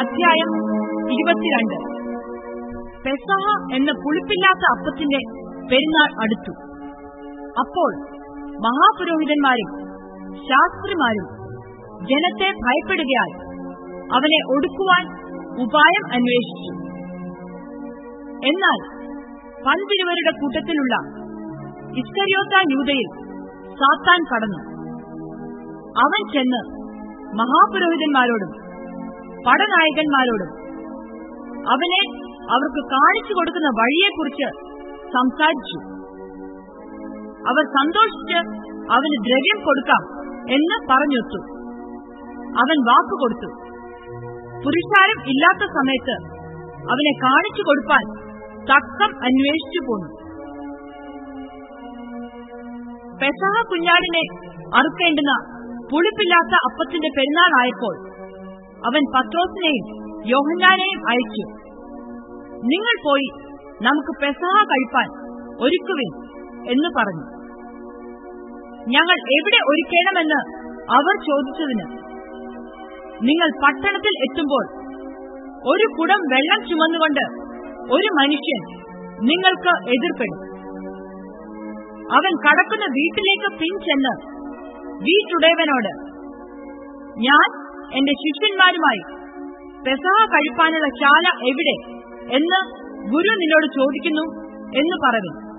അധ്യായം ഇരുപത്തിരണ്ട്. പെസഹ എന്ന പുളിപ്പില്ലാത്ത അപ്പത്തിന്റെ പെരുന്നാൾ അടുത്തു. അപ്പോൾ മഹാപുരോഹിതന്മാരും ശാസ്ത്രിമാരും ജനത്തെ ഭയപ്പെടുകയാൽ അവനെ ഒടുക്കുവാൻ ഉപായം അന്വേഷിച്ചു. എന്നാൽ പന്തിരുവരുടെ കൂട്ടത്തിലുള്ള ഇസ്കരിയോത്ത യൂതയിൽ സാത്താൻ കടന്നു. അവൻ ചെന്ന് മഹാപുരോഹിതന്മാരോടും പടനായകന്മാരോടും അവനെ അവർക്ക് കാണിച്ചു കൊടുക്കുന്ന വഴിയെക്കുറിച്ച് സംസാരിച്ചു. അവർ സന്തോഷിച്ച് അവന് ദ്രവ്യം കൊടുക്കാം എന്ന് പറഞ്ഞൊത്തു. അവൻ വാക്കുകൊടുത്തു പുരുഷാരം ഇല്ലാത്ത സമയത്ത് അവനെ കാണിച്ചു കൊടുപ്പാൻ തക്കം അന്വേഷിച്ചു പോന്നു. പെസഹ കുഞ്ഞാടിനെ അറുക്കേണ്ടുന്ന പുളിപ്പില്ലാത്ത അപ്പത്തിന്റെ പെരുന്നാളായപ്പോൾ അവൻ പത്രോസിനെയും യോഹന്നാനെയും അയച്ചു. നിങ്ങൾ പോയി നമുക്ക് പെസഹ കഴിപ്പാൻ ഒരുക്കുവിൻ എന്ന് പറഞ്ഞു. ഞങ്ങൾ എവിടെ ഒരുക്കണമെന്ന് അവർ ചോദിച്ചതിന് നിങ്ങൾ പട്ടണത്തിൽ എത്തുമ്പോൾ ഒരു കുടം വെള്ളം ചുമന്നുകൊണ്ട് ഒരു മനുഷ്യൻ നിങ്ങൾക്ക് എതിർപ്പെടും. അവൻ കടക്കുന്ന വീട്ടിലേക്ക് പിൻചെന്ന് വീട്ടുടയവനോട് ഞാൻ എന്റെ ശിഷ്യന്മാരുമായി പെസഹ കഴിപ്പാനുള്ള ശാല എവിടെ എന്ന് ഗുരു നിന്നോട് ചോദിക്കുന്നു എന്ന് പറഞ്ഞു.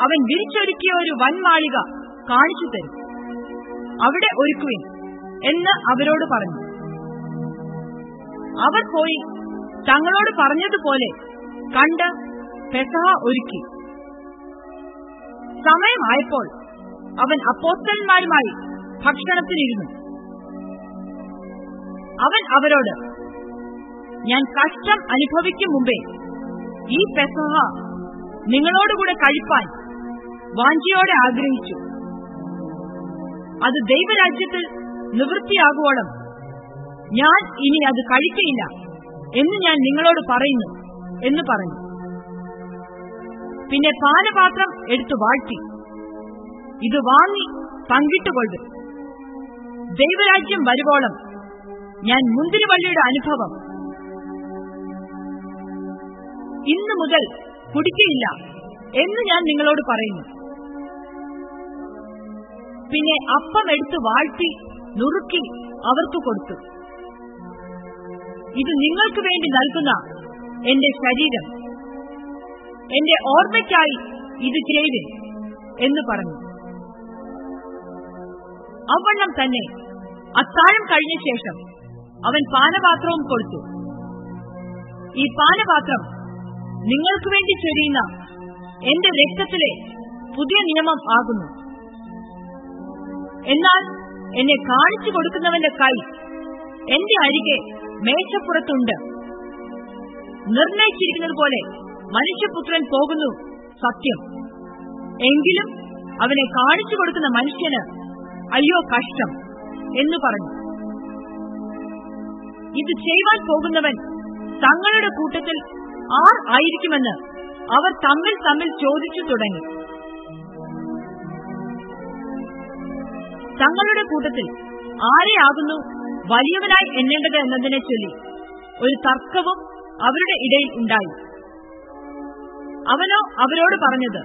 അവൻ വിരിച്ചൊരുക്കിയ ഒരു വൻമാളിക കാണിച്ചു തരും. അവിടെ ഒരുക്കുവിൻ എന്ന് അവരോട് പറഞ്ഞു. അവർ പോയി തങ്ങളോട് പറഞ്ഞതുപോലെ കണ്ട് പെസഹ ഒരുക്കി. സമയമായപ്പോൾ അവൻ അപ്പോസ്തലന്മാരുമായി ഭക്ഷണത്തിനിരുന്നു. അവൻ അവരോട് ഞാൻ കഷ്ടം അനുഭവിക്കും മുമ്പേ ഈ പെസഹ നിങ്ങളോടുകൂടെ കഴിപ്പാൻ വാഞ്ചിയോടെ ആഗ്രഹിച്ചു. അത് ദൈവരാജ്യത്തിൽ നിവൃത്തിയാകുവോളം ഞാൻ ഇനി അത് കഴിക്കയില്ല എന്ന് ഞാൻ നിങ്ങളോട് പറയുന്നു എന്ന് പറഞ്ഞു. പിന്നെ പാനപാത്രം എടുത്തു വാഴ്ത്തി. ഇത് വാങ്ങി പങ്കിട്ടുകൊള്ളു. ദൈവരാജ്യം വരുവോളം ഞാൻ മുന്തിരിവള്ളിയുടെ അനുഭവം. ഇന്നു മുതൽ കുടിക്കയില്ല എന്ന് ഞാൻ നിങ്ങളോട് പറയുന്നു. പിന്നെ അപ്പം എടുത്ത് വാഴ്ത്തി നുറുക്കി അവർക്ക് കൊടുത്തു. ഇത് നിങ്ങൾക്ക് വേണ്ടി നൽകുന്ന എന്റെ ശരീരം. എന്റെ ഓർമ്മയ്ക്കായി ഇത് ചെയ്ത് എന്ന് പറഞ്ഞു. അവണ്ണം തന്നെ അത്താഴം കഴിഞ്ഞ ശേഷം അവൻ പാനപാത്രവും കൊടുത്തു. ഈ പാനപാത്രം നിങ്ങൾക്ക് വേണ്ടി ചൊരിയുന്ന എന്റെ രക്തത്തിലെ പുതിയ നിയമം ആകുന്നു. എന്നാൽ എന്നെ കാണിച്ചു കൊടുക്കുന്നവന്റെ കൈ എന്റെ അരികെ മേശപ്പുറത്തുണ്ട്. നിർണയിച്ചിരിക്കുന്നത് പോലെ മനുഷ്യപുത്രൻ പോകുന്നു സത്യം. എങ്കിലും അവനെ കാണിച്ചു കൊടുക്കുന്ന മനുഷ്യന് അയ്യോ കഷ്ടം എന്ന് പറഞ്ഞു. ഇത് ചെയ്യുവാൻ പോകുന്നവൻ തങ്ങളുടെ കൂട്ടത്തിൽ ആർ ആയിരിക്കുമെന്ന് അവർ തമ്മിൽ തമ്മിൽ ചോദിച്ചു തുടങ്ങി. തങ്ങളുടെ കൂട്ടത്തിൽ ആരെയാകുന്നു വലിയവനായി എണ്ണേണ്ടത് എന്നതിനെ ചൊല്ലി ഒരു തർക്കവും അവരുടെ ഇടയിൽ ഉണ്ടായി. അവനോ അവരോട് പറഞ്ഞത്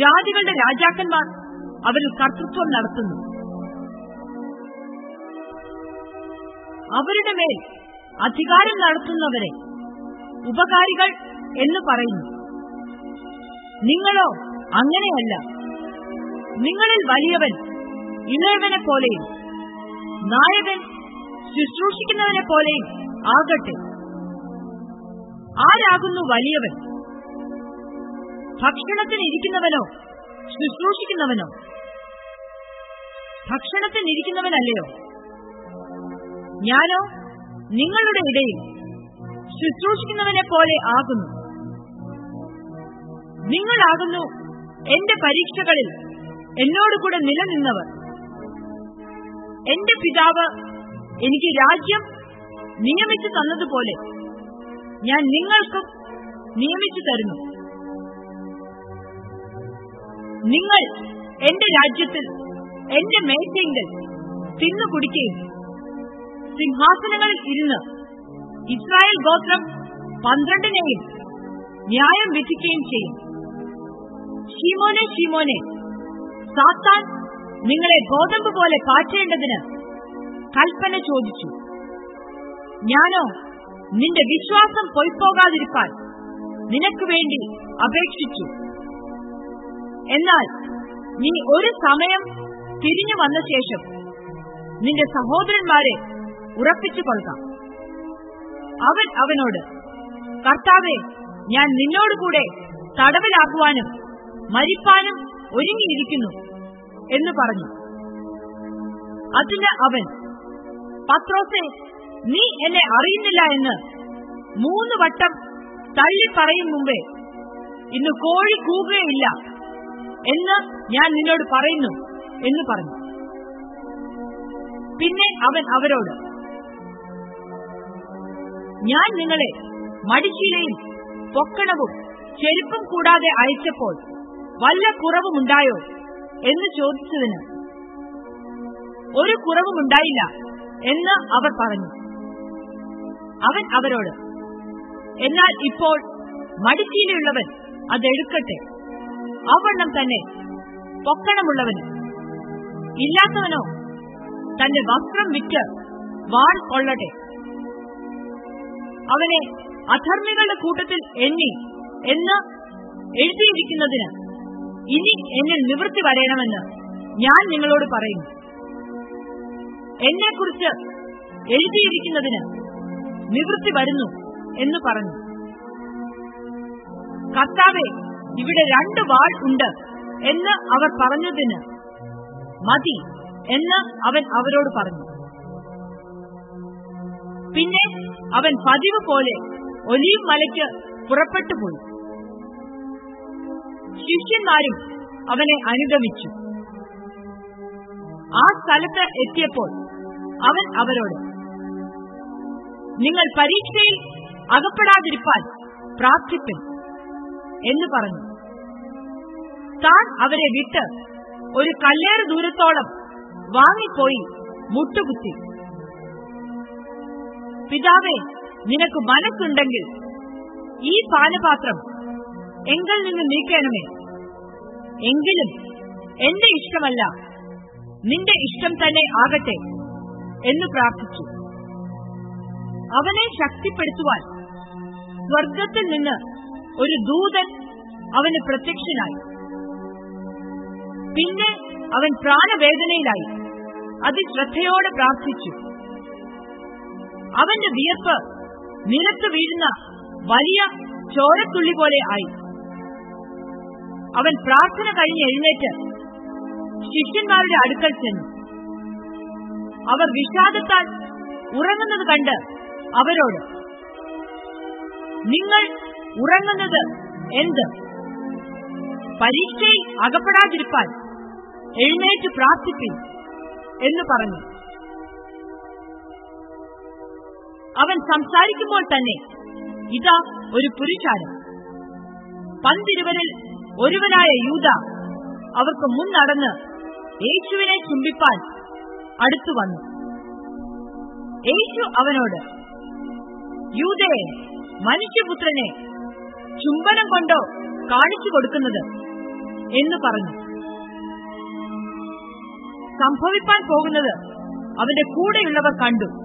ജാതികളുടെ രാജാക്കന്മാർ അവരിൽ കർത്തൃത്വം നടത്തുന്നു. അവരുടെ മേൽ അധികാരം നടത്തുന്നവരെ ഉപകാരികൾ എന്ന് പറയുന്നു. നിങ്ങളോ അങ്ങനെയല്ല. നിങ്ങളിൽ വലിയവൻ ഇളയവനെ പോലെയും നായകൻ ശുശ്രൂഷിക്കുന്നവനെ പോലെയും ആകട്ടെ. ആരാകുന്നു വലിയവൻ? ഭക്ഷണത്തിന് ഇരിക്കുന്നവനോ ശുശ്രൂഷിക്കുന്നവനോ? ഭക്ഷണത്തിന് ഇരിക്കുന്നവനല്ലയോ? ഞാനോ? നിങ്ങളുടെ ഇടയിൽ ശുശ്രൂഷിക്കുന്നവനെ പോലെ ആകുന്നു. നിങ്ങളാകുന്നു എന്റെ പരീക്ഷകളിൽ എന്നോട് എന്നോടുകൂടെ നിലനിന്നവർ. എന്റെ പിതാവ് എനിക്ക് രാജ്യം നിയമിച്ചു തന്നതുപോലെ ഞാൻ നിങ്ങൾക്കും നിയമിച്ചു തരുന്നു. നിങ്ങൾ എന്റെ രാജ്യത്തിൽ എന്റെ മേശയെങ്കിൽ തിന്നു കുടിക്കുകയും സിംഹാസനങ്ങളിൽ ഇരുന്ന് ഇസ്രായേൽ ഗോത്രം പന്ത്രണ്ടിനെയും ന്യായം വിധിക്കുകയും ചെയ്യും. ഷീമോനെ ഷീമോനെ സാത്താൻ നിങ്ങളെ ഗോതമ്പ് പോലെ പാറ്റേണ്ടതിന് കൽപ്പന ചോദിച്ചു. ഞാനോ നിന്റെ വിശ്വാസം പൊയ്പോകാതിരിക്കാൻ നിനക്ക് വേണ്ടി അപേക്ഷിച്ചു. എന്നാൽ നീ ഒരു സമയം തിരിഞ്ഞു വന്ന ശേഷം നിന്റെ സഹോദരന്മാരെ ഉറപ്പിച്ചു കൊടുക്കാം. അവൻ അവനോട് കർത്താവെ ഞാൻ നിന്നോടുകൂടെ തടവിലാക്കുവാനും മരിപ്പാനും ഒരുങ്ങിയിരിക്കുന്നു എന്ന് പറഞ്ഞു. അതിന് അവൻ പത്രോസെ നീ എന്നെ അറിയുന്നില്ല എന്ന് മൂന്ന് വട്ടം തള്ളി പറയും മുമ്പേ ഇന്ന് കോഴി കൂകുകയില്ല എന്ന് ഞാൻ നിന്നോട് പറയുന്നു എന്ന് പറഞ്ഞു. പിന്നെ അവൻ അവരോട് ഞാൻ നിങ്ങളെ മടിശീലയും പൊക്കണവും ചെരുപ്പും കൂടാതെ അയച്ചപ്പോൾ വല്ല കുറവുമുണ്ടായോ എന്ന് ചോദിച്ചതിന് ഒരു കുറവുമുണ്ടായില്ല എന്ന് അവർ പറഞ്ഞു. അവൻ അവരോട് എന്നാൽ ഇപ്പോൾ മടിശീലയുള്ളവൻ അതെടുക്കട്ടെ അവണ്ണം തന്നെ പൊക്കണമുള്ളവന്. ഇല്ലാത്തവനോ തന്റെ വസ്ത്രം വിറ്റ് വാൾ കൊള്ളട്ടെ. അവനെ അധർമ്മികളുടെ കൂട്ടത്തിൽ എണ്ണി എന്ന് എഴുതിയിരിക്കുന്നതിന് ഇനി എന്നിൽ നിവൃത്തി വരയണമെന്ന് ഞാൻ നിങ്ങളോട് പറയുന്നു. എന്നെക്കുറിച്ച് എഴുതിയിരിക്കുന്നതിന് നിവൃത്തി വരുന്നു എന്ന് പറഞ്ഞു. കർത്താവെ ഇവിടെ രണ്ട് വാൾ ഉണ്ട് എന്ന് അവർ പറഞ്ഞതിന് മതി എന്ന് അവൻ അവരോട് പറഞ്ഞു. പിന്നെ അവൻ പതിവ് പോലെ ഒലീവ് മലയ്ക്ക് പുറപ്പെട്ടു പോയി. ശിഷ്യന്മാരും അവനെ അനുഗമിച്ചു. ആ സ്ഥലത്ത് എത്തിയപ്പോൾ അവൻ അവരോട് നിങ്ങൾ പരീക്ഷയിൽ അകപ്പെടാതിരിപ്പാൻ പ്രാർത്ഥിപ്പിൻ എന്ന് പറഞ്ഞു. താൻ അവരെ വിട്ട് ഒരു കല്ലേറ് ദൂരത്തോളം വാങ്ങിപ്പോയി മുട്ടുകുത്തി. പിതാവേ നിനക്ക് മനസ്സുണ്ടെങ്കിൽ ഈ പാനപാത്രം എങ്കിൽ നിന്ന് നീക്കണമേ. എങ്കിലും എന്റെ ഇഷ്ടമല്ല നിന്റെ ഇഷ്ടം തന്നെ ആകട്ടെ എന്ന് പ്രാർത്ഥിച്ചു. അവനെ ശക്തിപ്പെടുത്തുവാൻ സ്വർഗത്തിൽ നിന്ന് ഒരു ദൂതൻ അവന് പ്രത്യക്ഷനായി. പിന്നെ അവൻ പ്രാണവേദനയിലായി. അതിശ്രദ്ധയോടെ പ്രാർത്ഥിച്ചു. അവന്റെ വിയർപ്പ് നിലത്ത് വീഴുന്ന വലിയ ചോരത്തുള്ളി പോലെ ആയി. അവൻ പ്രാർത്ഥന കഴിഞ്ഞ് എഴുന്നേറ്റ് ശിഷ്യന്മാരുടെ അടുക്കൽ ചെന്നു. അവർ വിഷാദത്താൽ ഉറങ്ങുന്നത് കണ്ട് അവരോട് നിങ്ങൾ ഉറങ്ങുന്നത് എന്ത്? പരീക്ഷയിൽ അകപ്പെടാതിരിപ്പാൻ എഴുന്നേറ്റ് പ്രാർത്ഥിപ്പിൻ എന്ന് പറഞ്ഞു. അവൻ സംസാരിക്കുമ്പോൾ തന്നെ ഇതാ ഒരു പുരുഷാരം. പന്തിരുവരിൽ ഒരുവനായ യൂത അവർക്ക് മുന്നടന്ന് യേശുവിനെ ചുംബിപ്പാൻ അടുത്തു വന്നു. യേശു അവനോട് യൂതയെ മനുഷ്യപുത്രനെ ചുംബനം കൊണ്ടോ കാണിച്ചു കൊടുക്കുന്നത്? എന്ന് പറഞ്ഞു. സംഭവിപ്പാൻ പോകുന്നത് അവന്റെ കൂടെയുള്ളവർ കണ്ടു.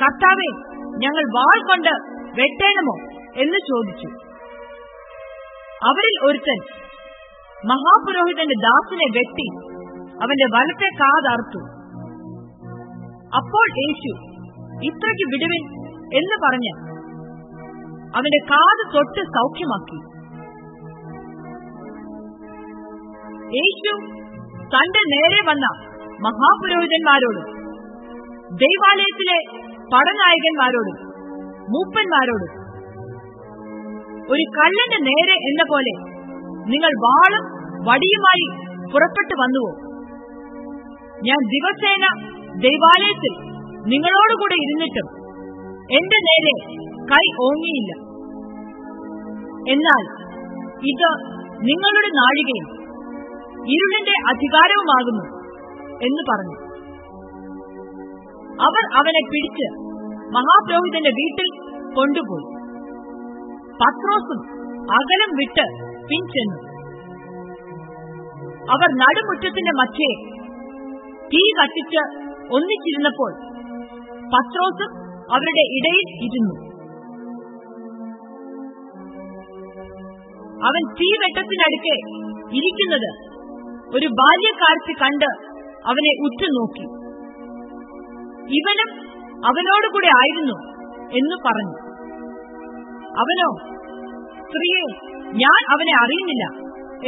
കർത്താവെ ഞങ്ങൾ വാൾ കൊണ്ട് വെട്ടേണമോ എന്ന് ചോദിച്ചു. അവരിൽ ഒരുത്തൻ മഹാപുരോഹിതന്റെ ദാസിനെ വെട്ടി അവന്റെ വലത്തെ കാതർത്തു അപ്പോൾ യേശു ഇത്രയ്ക്ക് വിടുവിൻ എന്ന് പറഞ്ഞ് അവന്റെ കാത് തൊട്ട് സൗഖ്യമാക്കി. യേശു തന്റെ നേരെ വന്ന മഹാപുരോഹിതന്മാരോട് ദൈവാലയത്തിലെ പടനായകന്മാരോടും മൂപ്പന്മാരോടും. ഒരു കള്ളന്റെ നേരെ എന്ന പോലെ നിങ്ങൾ വാളും വടിയുമായി പുറപ്പെട്ടു വന്നുവോ? ഞാൻ ദിവസേന ദൈവാലയത്തിൽ നിങ്ങളോടുകൂടെ ഇരുന്നിട്ടും എന്റെ നേരെ കൈ ഓങ്ങിയില്ല. എന്നാൽ ഇത് നിങ്ങളുടെ നാഴികയും ഇരുളിന്റെ അധികാരവുമാകുന്നു എന്ന് പറഞ്ഞു. അവർ അവനെ പിടിച്ച് മഹാപുരോഹിതന്റെ വീട്ടിൽ കൊണ്ടുപോയി. പത്രോസും അകലം വിട്ട് പിൻചെന്നു അവർ നടുമുറ്റത്തിന്റെ മധ്യേ തീ കത്തിച്ച് ഒന്നിച്ചിരുന്നപ്പോൾ പത്രോസും അവരുടെ ഇടയിൽ ഇരുന്നു. അവൻ തീവെട്ടത്തിനടുക്കെ ഇരിക്കുന്നത് ഒരു ബാല്യക്കാരത്തി കണ്ട് അവനെ ഉറ്റുനോക്കി. ഇവനും അവനോടുകൂടെ ആയിരുന്നു എന്ന് പറഞ്ഞു. അവനോ സ്ത്രീയെ ഞാൻ അവനെ അറിയുന്നില്ല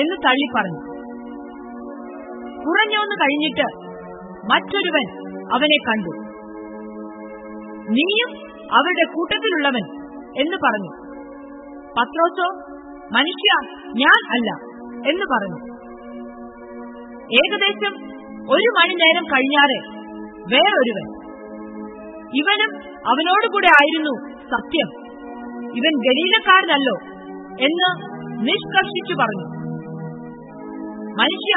എന്ന് തള്ളി പറഞ്ഞു. കുറഞ്ഞൊന്ന് കഴിഞ്ഞിട്ട് മറ്റൊരുവൻ അവനെ കണ്ടു. നീയും അവരുടെ കൂട്ടത്തിലുള്ളവൻ എന്ന് പറഞ്ഞു. പത്രോസോ മനുഷ്യ ഞാൻ അല്ല എന്ന് പറഞ്ഞു. ഏകദേശം ഒരു മണി നേരം കഴിഞ്ഞാറെ വേറൊരുവൻ ഇവനും അവനോടുകൂടെ ആയിരുന്നു സത്യം. ഇവൻ ഗലീലക്കാരനല്ലോ എന്ന് നിഷ്കർഷിച്ചു പറഞ്ഞു. മനുഷ്യ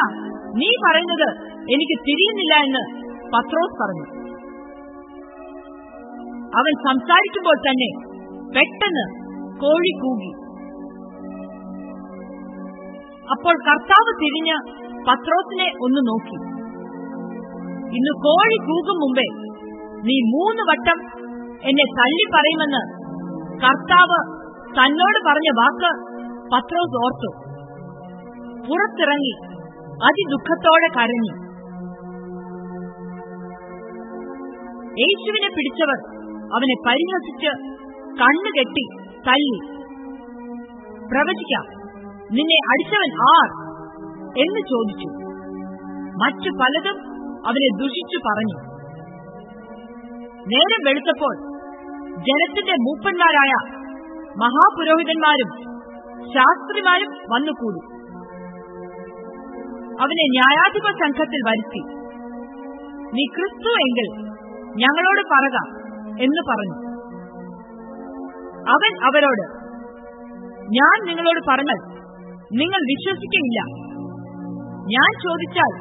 നീ പറയുന്നത് എനിക്ക് തിരിയുന്നില്ല എന്ന് പത്രോസ് പറഞ്ഞു. അവൻ സംസാരിക്കുമ്പോൾ തന്നെ പെട്ടെന്ന് കോഴി കൂകി. അപ്പോൾ കർത്താവ് തിരിഞ്ഞ് പത്രോസിനെ ഒന്ന് നോക്കി. ഇന്ന് കോഴി കൂകും മുമ്പേ നീ മൂന്ന് വട്ടം എന്നെ തള്ളി പറയുമെന്ന് കർത്താവ് തന്നോട് പറഞ്ഞ വാക്ക് പത്രോസ് ഓർത്തു. പുറത്തിറങ്ങി അതിദുഃഖത്തോടെ കരഞ്ഞു. യേശുവിനെ പിടിച്ചവർ അവനെ പരിഹസിച്ച് കണ്ണുകെട്ടി തല്ലി. പ്രവചിക്കാം നിന്നെ അടിച്ചവൻ ആർ? എന്ന് ചോദിച്ചു. മറ്റു പലതും അവനെ ദുഷിച്ചു പറഞ്ഞു. നേരം വെളുത്തപ്പോൾ ജനത്തിന്റെ മൂപ്പന്മാരായ മഹാപുരോഹിതന്മാരും ശാസ്ത്രിമാരും വന്നുകൂടി. അവനെ ന്യായാധിപ സംഘത്തിൽ വരുത്തി. നീ ക്രിസ്തു എങ്കിൽ ഞങ്ങളോട് പറക എന്ന് പറഞ്ഞു. അവൻ അവരോട് ഞാൻ നിങ്ങളോട് പറഞ്ഞാൽ നിങ്ങൾ വിശ്വസിക്കയില്ല. ഞാൻ ചോദിച്ചാൽ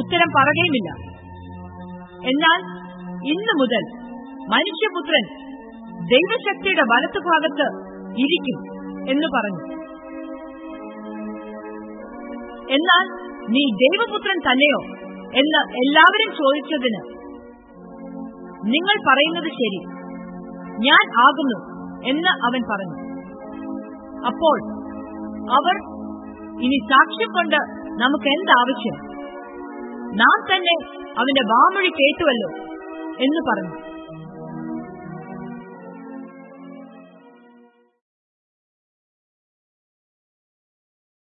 ഉത്തരം പറയുകയുമില്ല എന്നാൽ ഇന്നു മുതൽ മനുഷ്യപുത്രൻ ദൈവശക്തിയുടെ വലത്തുഭാഗത്ത് ഇരിക്കും എന്ന് പറഞ്ഞു. എന്നാൽ നീ ദൈവപുത്രൻ തന്നെയോ എന്ന് എല്ലാവരും ചോദിച്ചതിന് നിങ്ങൾ പറയുന്നത് ശരി. ഞാൻ ആകുന്നു എന്ന് അവൻ പറഞ്ഞു. അപ്പോൾ അവർ ഇനി സാക്ഷ്യം കൊണ്ട് നമുക്ക് എന്താവശ്യം? നാം തന്നെ അവന്റെ വാമൊഴി കേട്ടുവല്ലോ. എന്ന് പറഞ്ഞു.